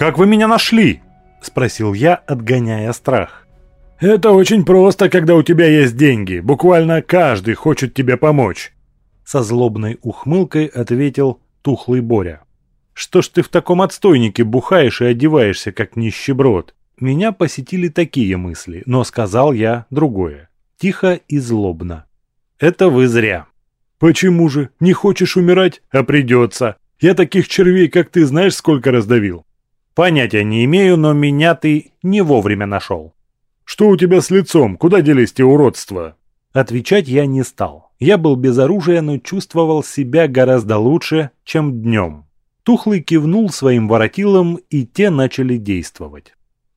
«Как вы меня нашли?» – спросил я, отгоняя страх. «Это очень просто, когда у тебя есть деньги. Буквально каждый хочет тебе помочь». Со злобной ухмылкой ответил тухлый Боря. «Что ж ты в таком отстойнике бухаешь и одеваешься, как нищеброд?» Меня посетили такие мысли, но сказал я другое. Тихо и злобно. «Это вы зря». «Почему же? Не хочешь умирать? А придется. Я таких червей, как ты, знаешь, сколько раздавил?» Понятия не имею, но меня ты не вовремя нашел. Что у тебя с лицом? Куда делись те уродства? Отвечать я не стал. Я был без оружия, но чувствовал себя гораздо лучше, чем днем. Тухлый кивнул своим воротилам, и те начали действовать.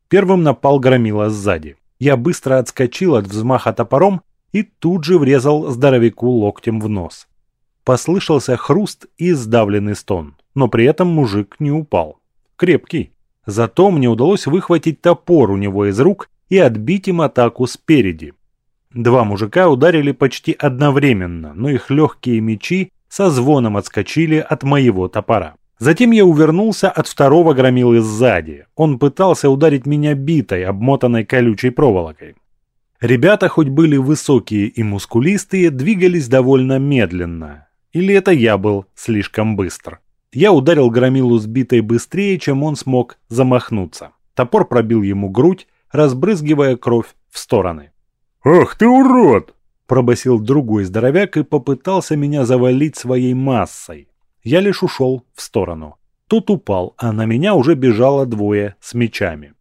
Первым напал громила сзади. Я быстро отскочил от взмаха топором и тут же врезал здоровяку локтем в нос. Послышался хруст и сдавленный стон, но при этом мужик не упал крепкий. Зато мне удалось выхватить топор у него из рук и отбить им атаку спереди. Два мужика ударили почти одновременно, но их легкие мечи со звоном отскочили от моего топора. Затем я увернулся от второго громилы сзади. Он пытался ударить меня битой, обмотанной колючей проволокой. Ребята, хоть были высокие и мускулистые, двигались довольно медленно. Или это я был слишком быстр. Я ударил громилу сбитой быстрее, чем он смог замахнуться. Топор пробил ему грудь, разбрызгивая кровь в стороны. «Ах ты урод!» – пробасил другой здоровяк и попытался меня завалить своей массой. Я лишь ушел в сторону. Тот упал, а на меня уже бежало двое с мечами.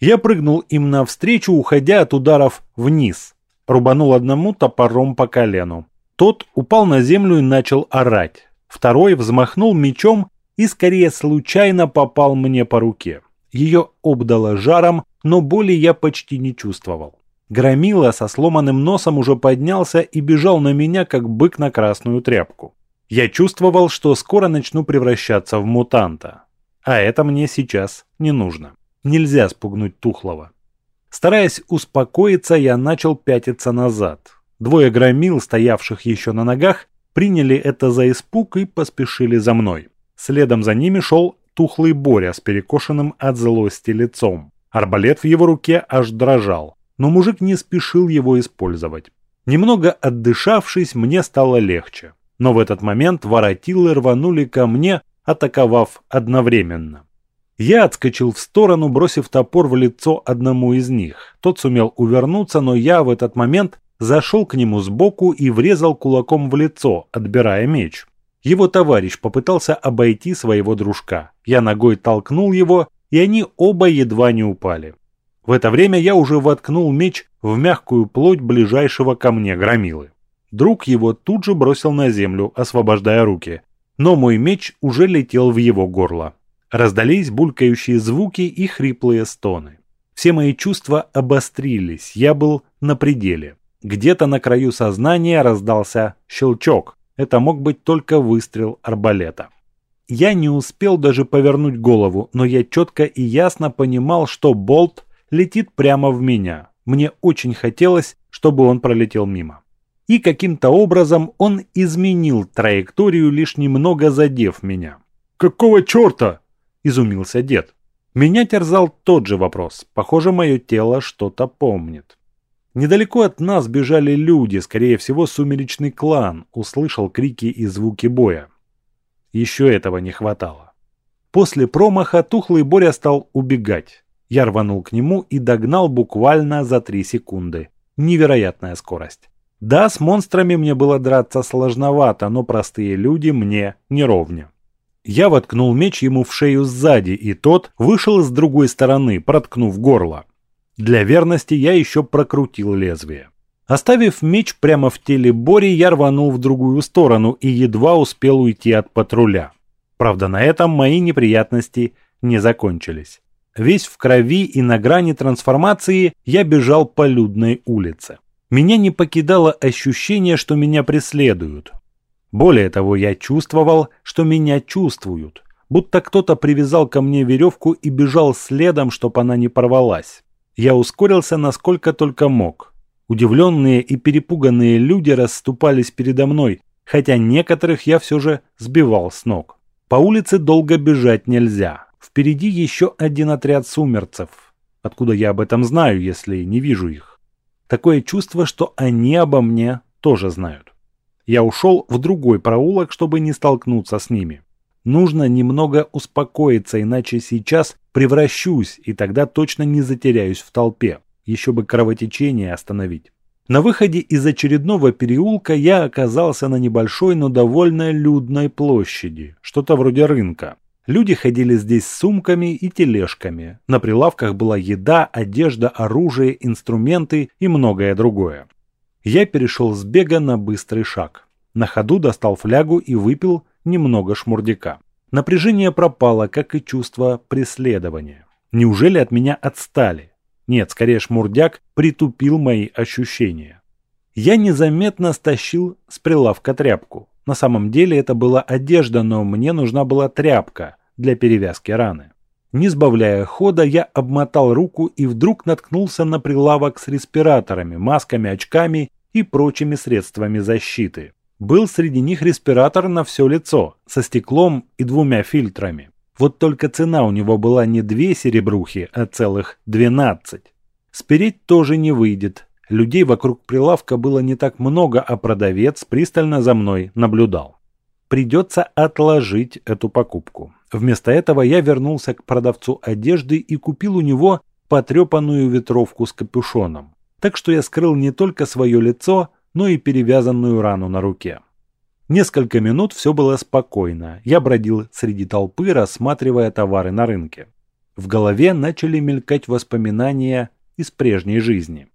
Я прыгнул им навстречу, уходя от ударов вниз. Рубанул одному топором по колену. Тот упал на землю и начал орать. Второй взмахнул мечом и скорее случайно попал мне по руке. Ее обдало жаром, но боли я почти не чувствовал. Громила со сломанным носом уже поднялся и бежал на меня, как бык на красную тряпку. Я чувствовал, что скоро начну превращаться в мутанта. А это мне сейчас не нужно. Нельзя спугнуть Тухлого. Стараясь успокоиться, я начал пятиться назад. Двое громил, стоявших еще на ногах, приняли это за испуг и поспешили за мной. Следом за ними шел тухлый Боря с перекошенным от злости лицом. Арбалет в его руке аж дрожал, но мужик не спешил его использовать. Немного отдышавшись, мне стало легче. Но в этот момент воротилы рванули ко мне, атаковав одновременно. Я отскочил в сторону, бросив топор в лицо одному из них. Тот сумел увернуться, но я в этот момент зашел к нему сбоку и врезал кулаком в лицо, отбирая меч. Его товарищ попытался обойти своего дружка. Я ногой толкнул его, и они оба едва не упали. В это время я уже воткнул меч в мягкую плоть ближайшего ко мне громилы. Друг его тут же бросил на землю, освобождая руки. Но мой меч уже летел в его горло. Раздались булькающие звуки и хриплые стоны. Все мои чувства обострились, я был на пределе. Где-то на краю сознания раздался щелчок. Это мог быть только выстрел арбалета. Я не успел даже повернуть голову, но я четко и ясно понимал, что болт летит прямо в меня. Мне очень хотелось, чтобы он пролетел мимо. И каким-то образом он изменил траекторию, лишь немного задев меня. «Какого черта?» – изумился дед. Меня терзал тот же вопрос. Похоже, мое тело что-то помнит. Недалеко от нас бежали люди, скорее всего, сумеречный клан, услышал крики и звуки боя. Еще этого не хватало. После промаха тухлый Боря стал убегать. Я рванул к нему и догнал буквально за три секунды. Невероятная скорость. Да, с монстрами мне было драться сложновато, но простые люди мне не ровня. Я воткнул меч ему в шею сзади, и тот вышел с другой стороны, проткнув горло. Для верности я еще прокрутил лезвие. Оставив меч прямо в теле Бори, я рванул в другую сторону и едва успел уйти от патруля. Правда, на этом мои неприятности не закончились. Весь в крови и на грани трансформации я бежал по людной улице. Меня не покидало ощущение, что меня преследуют. Более того, я чувствовал, что меня чувствуют, будто кто-то привязал ко мне веревку и бежал следом, чтобы она не порвалась. Я ускорился насколько только мог. Удивленные и перепуганные люди расступались передо мной, хотя некоторых я все же сбивал с ног. По улице долго бежать нельзя. Впереди еще один отряд сумерцев. Откуда я об этом знаю, если не вижу их? Такое чувство, что они обо мне тоже знают. Я ушел в другой проулок, чтобы не столкнуться с ними. Нужно немного успокоиться, иначе сейчас превращусь, и тогда точно не затеряюсь в толпе. Еще бы кровотечение остановить. На выходе из очередного переулка я оказался на небольшой, но довольно людной площади, что-то вроде рынка. Люди ходили здесь с сумками и тележками. На прилавках была еда, одежда, оружие, инструменты и многое другое. Я перешел с бега на быстрый шаг. На ходу достал флягу и выпил немного шмурдяка. Напряжение пропало, как и чувство преследования. Неужели от меня отстали? Нет, скорее шмурдяк притупил мои ощущения. Я незаметно стащил с прилавка тряпку. На самом деле это была одежда, но мне нужна была тряпка для перевязки раны. Не сбавляя хода, я обмотал руку и вдруг наткнулся на прилавок с респираторами, масками, очками и прочими средствами защиты. Был среди них респиратор на все лицо, со стеклом и двумя фильтрами. Вот только цена у него была не две серебрухи, а целых двенадцать. Спереть тоже не выйдет. Людей вокруг прилавка было не так много, а продавец пристально за мной наблюдал. Придется отложить эту покупку. Вместо этого я вернулся к продавцу одежды и купил у него потрепанную ветровку с капюшоном. Так что я скрыл не только свое лицо, но и перевязанную рану на руке. Несколько минут все было спокойно. Я бродил среди толпы, рассматривая товары на рынке. В голове начали мелькать воспоминания из прежней жизни.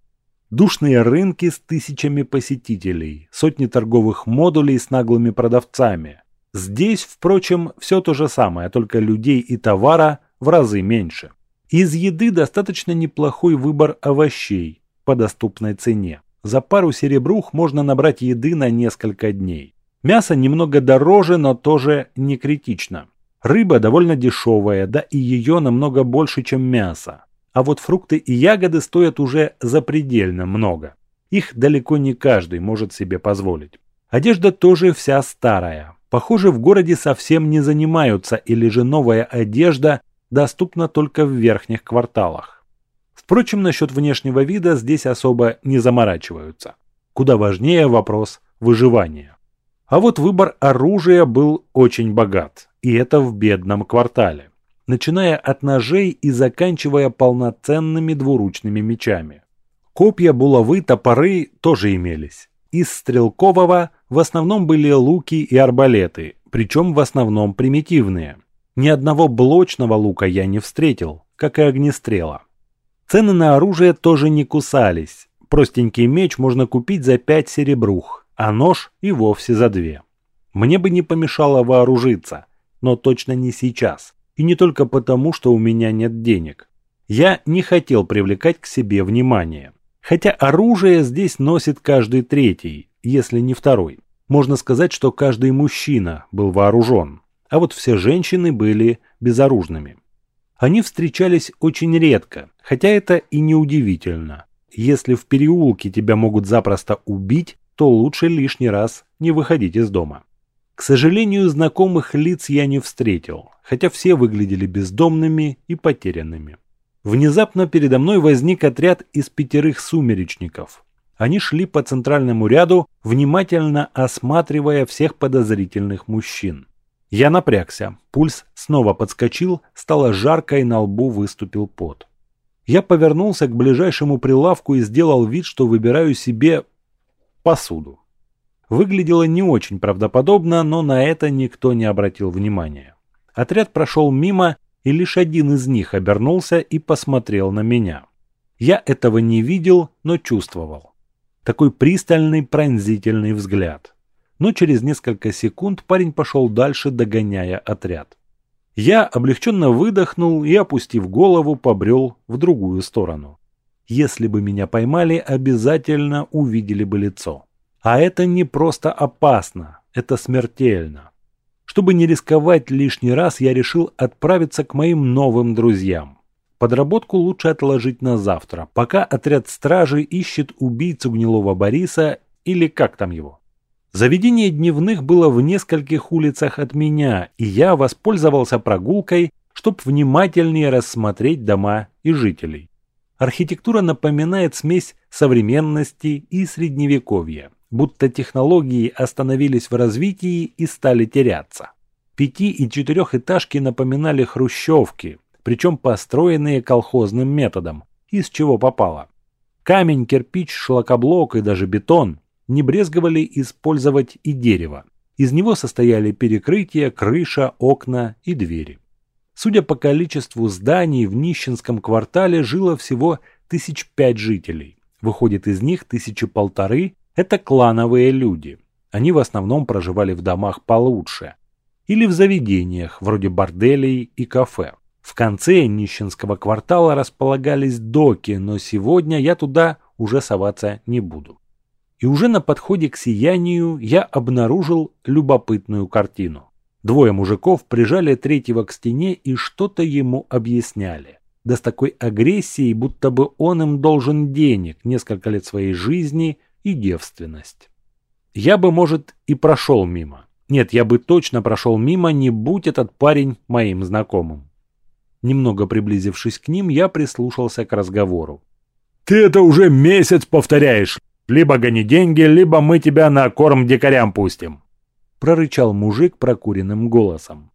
Душные рынки с тысячами посетителей, сотни торговых модулей с наглыми продавцами, Здесь, впрочем, все то же самое, только людей и товара в разы меньше. Из еды достаточно неплохой выбор овощей по доступной цене. За пару серебрух можно набрать еды на несколько дней. Мясо немного дороже, но тоже не критично. Рыба довольно дешевая, да и ее намного больше, чем мясо. А вот фрукты и ягоды стоят уже запредельно много. Их далеко не каждый может себе позволить. Одежда тоже вся старая, Похоже, в городе совсем не занимаются, или же новая одежда доступна только в верхних кварталах. Впрочем, насчет внешнего вида здесь особо не заморачиваются. Куда важнее вопрос выживания. А вот выбор оружия был очень богат, и это в бедном квартале, начиная от ножей и заканчивая полноценными двуручными мечами. Копья, булавы, топоры тоже имелись. Из стрелкового в основном были луки и арбалеты, причем в основном примитивные. Ни одного блочного лука я не встретил, как и огнестрела. Цены на оружие тоже не кусались. Простенький меч можно купить за 5 серебрух, а нож и вовсе за 2. Мне бы не помешало вооружиться, но точно не сейчас. И не только потому, что у меня нет денег. Я не хотел привлекать к себе внимание. Хотя оружие здесь носит каждый третий, если не второй. Можно сказать, что каждый мужчина был вооружен, а вот все женщины были безоружными. Они встречались очень редко, хотя это и не удивительно. Если в переулке тебя могут запросто убить, то лучше лишний раз не выходить из дома. К сожалению, знакомых лиц я не встретил, хотя все выглядели бездомными и потерянными. Внезапно передо мной возник отряд из пятерых сумеречников. Они шли по центральному ряду, внимательно осматривая всех подозрительных мужчин. Я напрягся, пульс снова подскочил, стало жарко и на лбу выступил пот. Я повернулся к ближайшему прилавку и сделал вид, что выбираю себе посуду. Выглядело не очень правдоподобно, но на это никто не обратил внимания. Отряд прошел мимо, и лишь один из них обернулся и посмотрел на меня. Я этого не видел, но чувствовал. Такой пристальный пронзительный взгляд. Но через несколько секунд парень пошел дальше, догоняя отряд. Я облегченно выдохнул и, опустив голову, побрел в другую сторону. Если бы меня поймали, обязательно увидели бы лицо. А это не просто опасно, Это смертельно. Чтобы не рисковать лишний раз, я решил отправиться к моим новым друзьям. Подработку лучше отложить на завтра, пока отряд стражи ищет убийцу гнилого Бориса или как там его. Заведение дневных было в нескольких улицах от меня, и я воспользовался прогулкой, чтобы внимательнее рассмотреть дома и жителей. Архитектура напоминает смесь современности и средневековья, будто технологии остановились в развитии и стали теряться. Пяти- и четырехэтажки напоминали хрущевки, причем построенные колхозным методом, из чего попало. Камень, кирпич, шлакоблок и даже бетон не брезговали использовать и дерево. Из него состояли перекрытия, крыша, окна и двери. Судя по количеству зданий, в нищенском квартале жило всего тысяч пять жителей. Выходит, из них тысячи полторы – это клановые люди. Они в основном проживали в домах получше. Или в заведениях, вроде борделей и кафе. В конце нищенского квартала располагались доки, но сегодня я туда уже соваться не буду. И уже на подходе к сиянию я обнаружил любопытную картину. Двое мужиков прижали третьего к стене и что-то ему объясняли. Да с такой агрессией, будто бы он им должен денег, несколько лет своей жизни и девственность. Я бы, может, и прошел мимо. Нет, я бы точно прошел мимо, не будь этот парень моим знакомым. Немного приблизившись к ним, я прислушался к разговору. «Ты это уже месяц повторяешь. Либо гони деньги, либо мы тебя на корм дикарям пустим», прорычал мужик прокуренным голосом.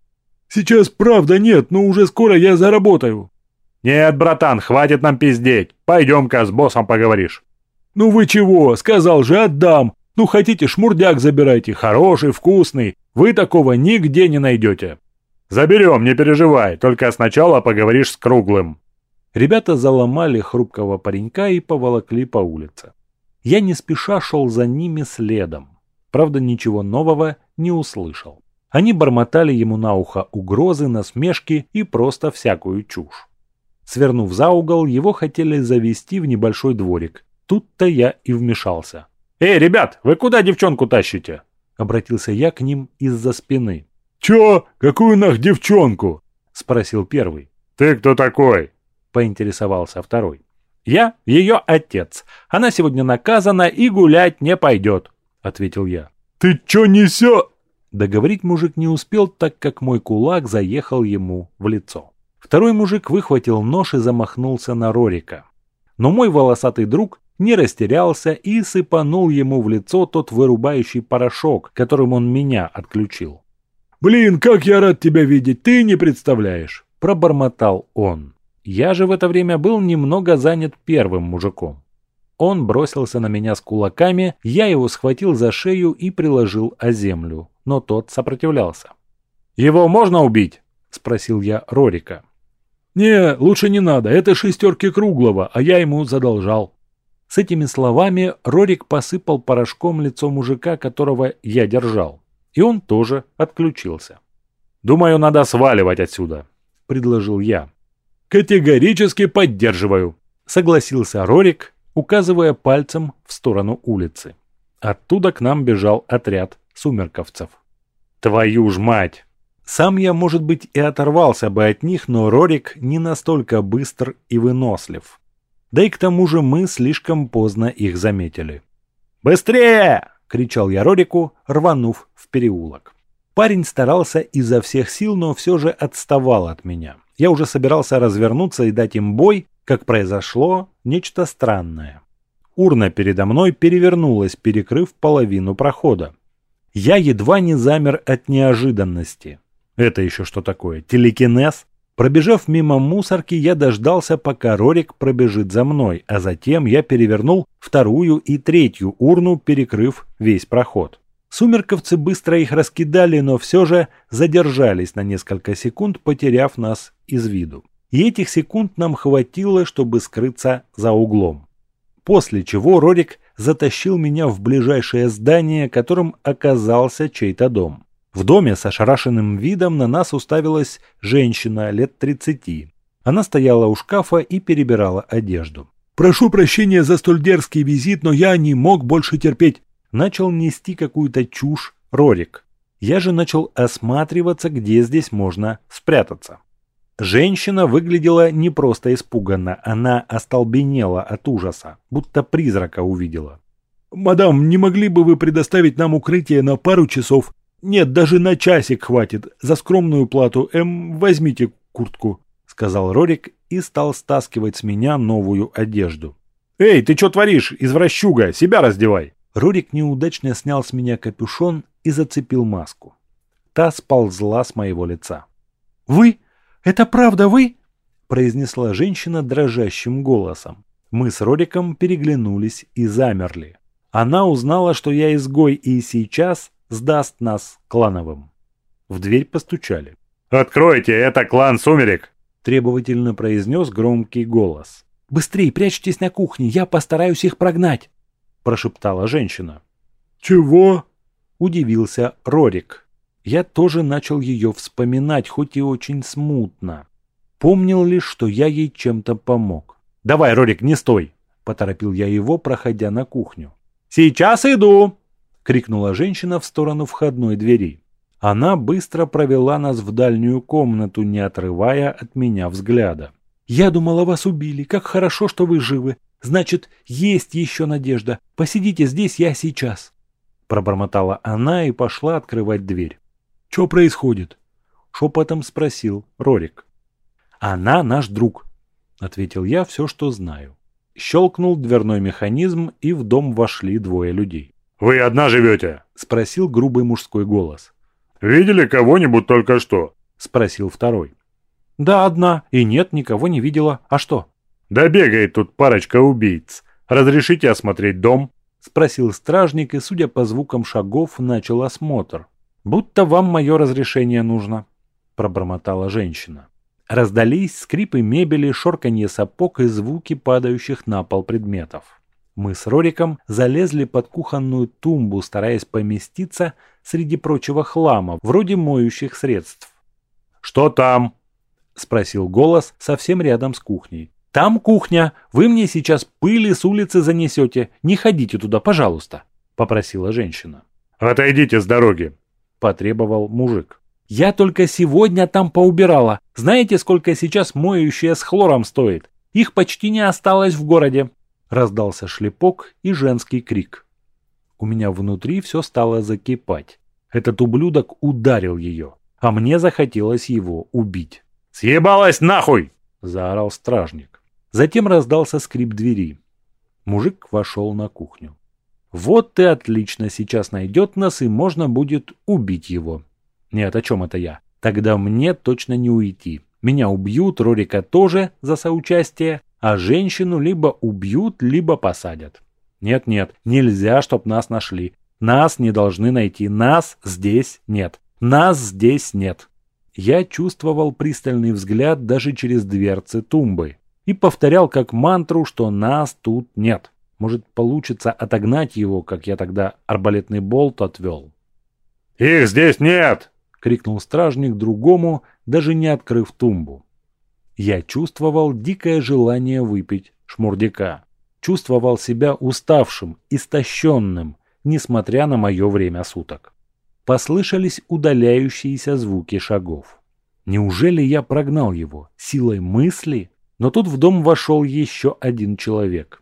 «Сейчас правда нет, но уже скоро я заработаю». «Нет, братан, хватит нам пиздеть. Пойдем-ка с боссом поговоришь». «Ну вы чего? Сказал же, отдам. Ну хотите, шмурдяк забирайте. Хороший, вкусный. Вы такого нигде не найдете». Заберем, не переживай, только сначала поговоришь с Круглым. Ребята заломали хрупкого паренька и поволокли по улице. Я не спеша шел за ними следом. Правда, ничего нового не услышал. Они бормотали ему на ухо угрозы, насмешки и просто всякую чушь. Свернув за угол, его хотели завести в небольшой дворик. Тут-то я и вмешался. «Эй, ребят, вы куда девчонку тащите?» Обратился я к ним из-за спины. «Чё? Какую нах девчонку?» – спросил первый. «Ты кто такой?» – поинтересовался второй. «Я ее отец. Она сегодня наказана и гулять не пойдет», – ответил я. «Ты чё несё?» Договорить мужик не успел, так как мой кулак заехал ему в лицо. Второй мужик выхватил нож и замахнулся на Рорика. Но мой волосатый друг не растерялся и сыпанул ему в лицо тот вырубающий порошок, которым он меня отключил. «Блин, как я рад тебя видеть, ты не представляешь!» – пробормотал он. Я же в это время был немного занят первым мужиком. Он бросился на меня с кулаками, я его схватил за шею и приложил о землю, но тот сопротивлялся. «Его можно убить?» – спросил я Рорика. «Не, лучше не надо, это шестерки круглого, а я ему задолжал». С этими словами Рорик посыпал порошком лицо мужика, которого я держал и он тоже отключился. «Думаю, надо сваливать отсюда», — предложил я. «Категорически поддерживаю», — согласился Рорик, указывая пальцем в сторону улицы. Оттуда к нам бежал отряд сумерковцев. «Твою ж мать!» Сам я, может быть, и оторвался бы от них, но Рорик не настолько быстр и вынослив. Да и к тому же мы слишком поздно их заметили. «Быстрее!» — кричал я Рорику, рванув в переулок. Парень старался изо всех сил, но все же отставал от меня. Я уже собирался развернуться и дать им бой, как произошло нечто странное. Урна передо мной перевернулась, перекрыв половину прохода. Я едва не замер от неожиданности. Это еще что такое? Телекинез? Пробежав мимо мусорки, я дождался, пока Рорик пробежит за мной, а затем я перевернул вторую и третью урну, перекрыв весь проход. Сумерковцы быстро их раскидали, но все же задержались на несколько секунд, потеряв нас из виду. И этих секунд нам хватило, чтобы скрыться за углом. После чего Рорик затащил меня в ближайшее здание, которым оказался чей-то дом. В доме с ошарашенным видом на нас уставилась женщина лет 30. Она стояла у шкафа и перебирала одежду. «Прошу прощения за столь дерзкий визит, но я не мог больше терпеть». Начал нести какую-то чушь Рорик. Я же начал осматриваться, где здесь можно спрятаться. Женщина выглядела не просто испуганно, она остолбенела от ужаса, будто призрака увидела. «Мадам, не могли бы вы предоставить нам укрытие на пару часов? Нет, даже на часик хватит. За скромную плату, эм, возьмите куртку», — сказал Рорик и стал стаскивать с меня новую одежду. «Эй, ты что творишь, извращуга? Себя раздевай!» Рорик неудачно снял с меня капюшон и зацепил маску. Та сползла с моего лица. «Вы? Это правда вы?» – произнесла женщина дрожащим голосом. Мы с Рориком переглянулись и замерли. Она узнала, что я изгой и сейчас сдаст нас клановым. В дверь постучали. «Откройте, это клан Сумерек!» – требовательно произнес громкий голос. «Быстрей, прячьтесь на кухне, я постараюсь их прогнать!» – прошептала женщина. «Чего?» – удивился Рорик. Я тоже начал ее вспоминать, хоть и очень смутно. Помнил лишь, что я ей чем-то помог. «Давай, Рорик, не стой!» – поторопил я его, проходя на кухню. «Сейчас иду!» – крикнула женщина в сторону входной двери. Она быстро провела нас в дальнюю комнату, не отрывая от меня взгляда. «Я думала, вас убили. Как хорошо, что вы живы. Значит, есть еще надежда. Посидите здесь, я сейчас». Пробормотала она и пошла открывать дверь. «Что происходит?» Шепотом спросил Рорик. «Она наш друг», — ответил я все, что знаю. Щелкнул дверной механизм, и в дом вошли двое людей. «Вы одна живете?» — спросил грубый мужской голос. «Видели кого-нибудь только что?» — спросил второй. «Да, одна. И нет, никого не видела. А что?» «Да бегает тут парочка убийц. Разрешите осмотреть дом?» — спросил стражник и, судя по звукам шагов, начал осмотр. «Будто вам мое разрешение нужно», — пробормотала женщина. Раздались скрипы мебели, шорканье сапог и звуки падающих на пол предметов. Мы с Рориком залезли под кухонную тумбу, стараясь поместиться среди прочего хлама, вроде моющих средств. «Что там?» — спросил голос совсем рядом с кухней. «Там кухня. Вы мне сейчас пыли с улицы занесете. Не ходите туда, пожалуйста», — попросила женщина. «Отойдите с дороги», — потребовал мужик. «Я только сегодня там поубирала. Знаете, сколько сейчас моющее с хлором стоит? Их почти не осталось в городе». Раздался шлепок и женский крик. У меня внутри все стало закипать. Этот ублюдок ударил ее, а мне захотелось его убить. «Съебалась нахуй!» – заорал стражник. Затем раздался скрип двери. Мужик вошел на кухню. «Вот ты отлично сейчас найдет нас, и можно будет убить его». Нет, о чем это я? Тогда мне точно не уйти. Меня убьют, Рорика тоже за соучастие, а женщину либо убьют, либо посадят. Нет-нет, нельзя, чтоб нас нашли. Нас не должны найти, нас здесь нет. Нас здесь нет. Я чувствовал пристальный взгляд даже через дверцы тумбы и повторял как мантру, что нас тут нет. Может, получится отогнать его, как я тогда арбалетный болт отвел. «Их здесь нет!» крикнул стражник другому, даже не открыв тумбу. Я чувствовал дикое желание выпить шмурдяка. Чувствовал себя уставшим, истощенным, несмотря на мое время суток. Послышались удаляющиеся звуки шагов. Неужели я прогнал его силой мысли? Но тут в дом вошел еще один человек.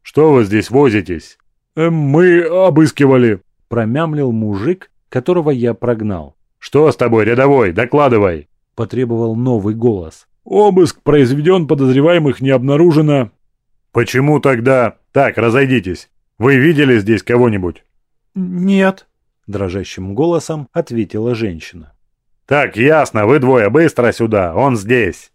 «Что вы здесь возитесь?» «Э, «Мы обыскивали», — промямлил мужик, которого я прогнал. «Что с тобой, рядовой? Докладывай!» – потребовал новый голос. «Обыск произведен, подозреваемых не обнаружено». «Почему тогда...» «Так, разойдитесь. Вы видели здесь кого-нибудь?» «Нет», – дрожащим голосом ответила женщина. «Так, ясно, вы двое, быстро сюда, он здесь!»